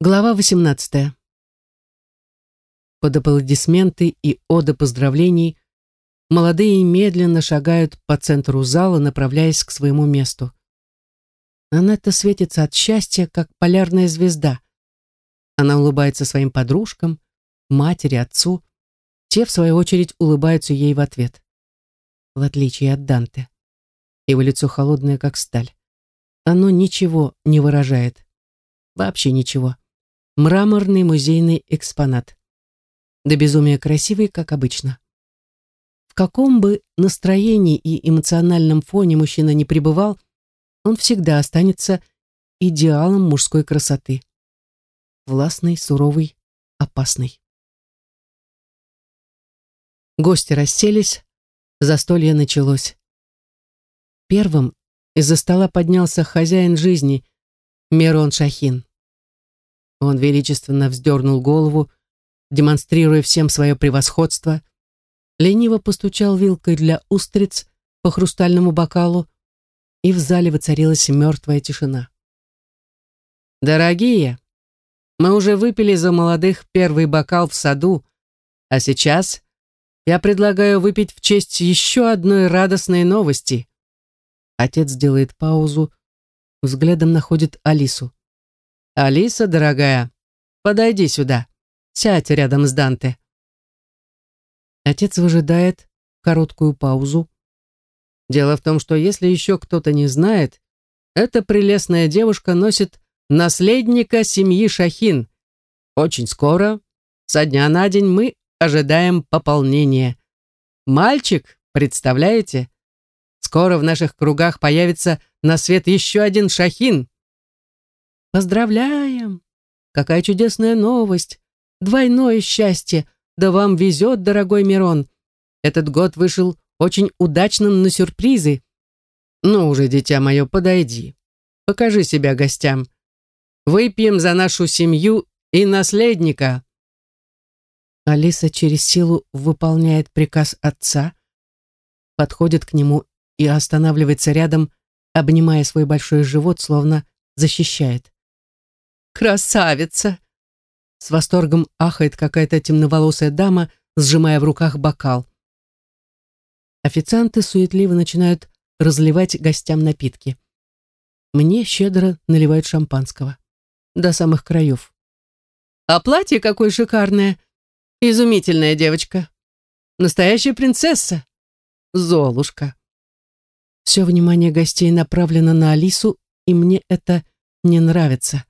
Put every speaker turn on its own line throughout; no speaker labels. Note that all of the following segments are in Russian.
Глава 18. Под аплодисменты и оды поздравлений молодые медленно шагают по центру зала, направляясь к своему месту. Анетта светится от счастья, как полярная звезда. Она улыбается своим подружкам, матери, отцу. Те, в свою очередь, улыбаются ей в ответ. В отличие от Данте. Его лицо холодное, как сталь. Оно ничего не выражает. Вообще ничего мраморный музейный экспонат. До безумия красивый, как обычно. В каком бы настроении и эмоциональном фоне мужчина не пребывал, он всегда останется идеалом мужской красоты. Властный, суровый, опасный. Гости расселись, застолье началось. Первым из-за стола поднялся хозяин жизни, Мерон Шахин. Он величественно вздернул голову, демонстрируя всем свое превосходство, лениво постучал вилкой для устриц по хрустальному бокалу, и в зале воцарилась мертвая тишина. «Дорогие, мы уже выпили за молодых первый бокал в саду, а сейчас я предлагаю выпить в честь еще одной радостной новости». Отец делает паузу, взглядом находит Алису. «Алиса, дорогая, подойди сюда. Сядь рядом с Данте». Отец выжидает короткую паузу. Дело в том, что если еще кто-то не знает, эта прелестная девушка носит наследника семьи Шахин. Очень скоро, со дня на день, мы ожидаем пополнения. Мальчик, представляете? Скоро в наших кругах появится на свет еще один Шахин. Поздравляем! Какая чудесная новость! Двойное счастье! Да вам везет, дорогой Мирон! Этот год вышел очень удачным на сюрпризы. Ну уже, дитя мое, подойди. Покажи себя гостям. Выпьем за нашу семью и наследника. Алиса через силу выполняет приказ отца, подходит к нему и останавливается рядом, обнимая свой большой живот, словно защищает. Красавица!» С восторгом ахает какая-то темноволосая дама, сжимая в руках бокал. Официанты суетливо начинают разливать гостям напитки. Мне щедро наливают шампанского. До самых краев. «А платье какое шикарное! Изумительная девочка! Настоящая принцесса! Золушка!» Все внимание гостей направлено на Алису, и мне это не нравится.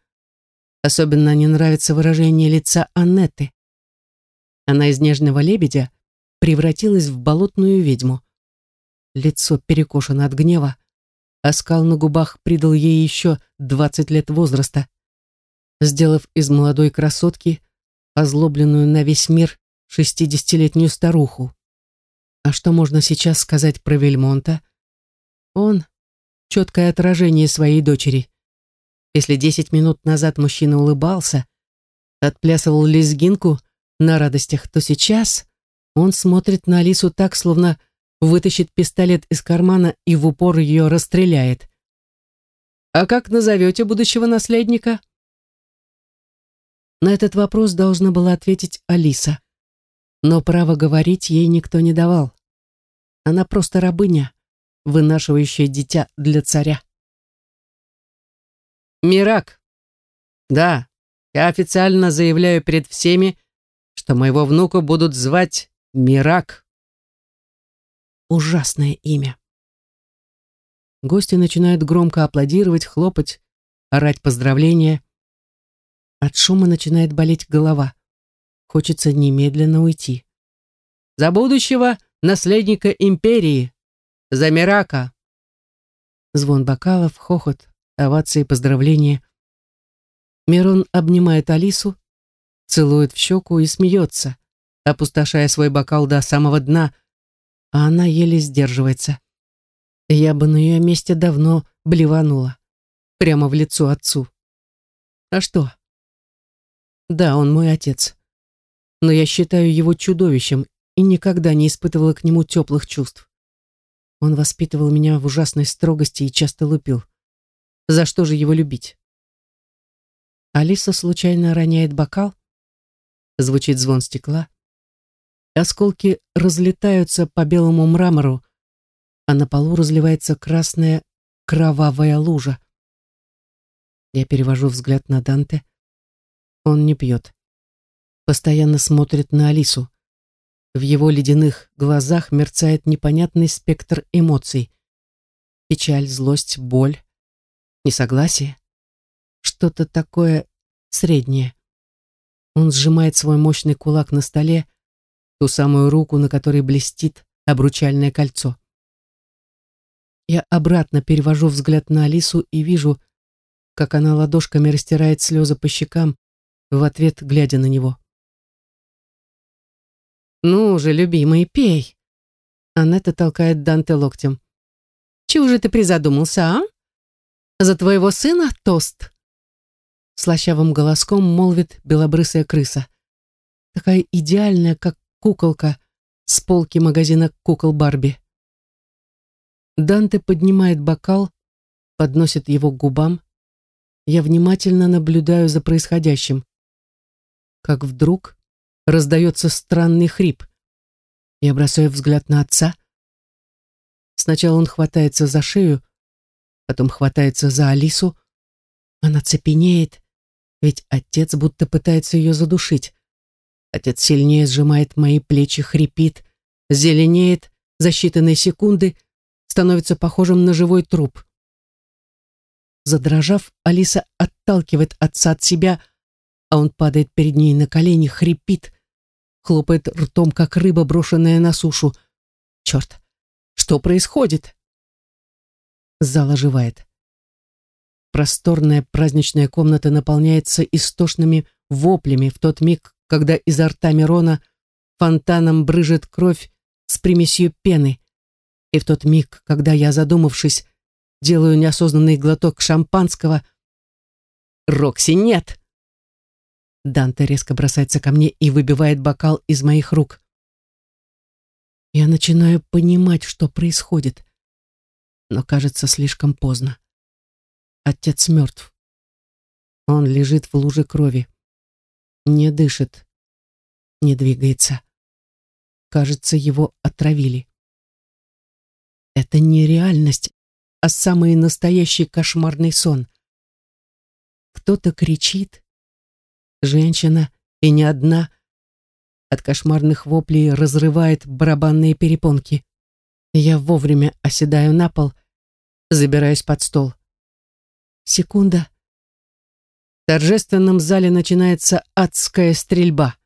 Особенно не нравится выражение лица Аннеты. Она из нежного лебедя превратилась в болотную ведьму. Лицо перекошено от гнева, а скал на губах придал ей еще двадцать лет возраста, сделав из молодой красотки озлобленную на весь мир шестидесятилетнюю старуху. А что можно сейчас сказать про Вельмонта? Он — четкое отражение своей дочери. Если десять минут назад мужчина улыбался, отплясывал лезгинку на радостях, то сейчас он смотрит на Алису так, словно вытащит пистолет из кармана и в упор ее расстреляет. «А как назовете будущего наследника?» На этот вопрос должна была ответить Алиса. Но право говорить ей никто не давал. Она просто рабыня, вынашивающая дитя для царя. Мирак. Да, я официально заявляю перед всеми, что моего внука будут звать Мирак. Ужасное имя. Гости начинают громко аплодировать, хлопать, орать поздравления. От шума начинает болеть голова. Хочется немедленно уйти. За будущего наследника империи. За Мирака. Звон бокалов, хохот, овации, поздравления. Мирон обнимает Алису, целует в щеку и смеется, опустошая свой бокал до самого дна, а она еле сдерживается. Я бы на ее месте давно блеванула, прямо в лицо отцу. А что? Да, он мой отец. Но я считаю его чудовищем и никогда не испытывала к нему теплых чувств. Он воспитывал меня в ужасной строгости и часто лупил. За что же его любить? Алиса случайно роняет бокал. Звучит звон стекла. Осколки разлетаются по белому мрамору, а на полу разливается красная кровавая лужа. Я перевожу взгляд на Данте. Он не пьет. Постоянно смотрит на Алису. В его ледяных глазах мерцает непонятный спектр эмоций. Печаль, злость, боль, несогласие. Что-то такое среднее. Он сжимает свой мощный кулак на столе, ту самую руку, на которой блестит обручальное кольцо. Я обратно перевожу взгляд на Алису и вижу, как она ладошками растирает слезы по щекам, в ответ глядя на него. «Ну же, любимый, пей!» Анетта толкает Данте локтем. «Чего же ты призадумался, а? За твоего сына тост!» Слащавым голоском молвит белобрысая крыса. Такая идеальная, как куколка с полки магазина кукол Барби. Данте поднимает бокал, подносит его к губам. Я внимательно наблюдаю за происходящим. Как вдруг раздается странный хрип. Я бросаю взгляд на отца. Сначала он хватается за шею, потом хватается за Алису. Она цепенеет, ведь отец будто пытается ее задушить. Отец сильнее сжимает мои плечи, хрипит, зеленеет за считанные секунды становится похожим на живой труп. Задрожав, Алиса отталкивает отца от себя, а он падает перед ней на колени, хрипит, хлопает ртом, как рыба, брошенная на сушу. Черт, что происходит? Зал оживает. Просторная праздничная комната наполняется истошными воплями в тот миг, когда изо рта Мирона фонтаном брыжет кровь с примесью пены. И в тот миг, когда я, задумавшись, делаю неосознанный глоток шампанского, «Рокси, нет!» Данте резко бросается ко мне и выбивает бокал из моих рук. Я начинаю понимать, что происходит, но кажется слишком поздно. Отец мертв. Он лежит в луже крови. Не дышит. Не двигается. Кажется, его отравили. Это не реальность, а самый настоящий кошмарный сон. Кто-то кричит. Женщина, и не одна, от кошмарных воплей разрывает барабанные перепонки. Я вовремя оседаю на пол, забираюсь под стол. Секунда. В торжественном зале начинается адская стрельба.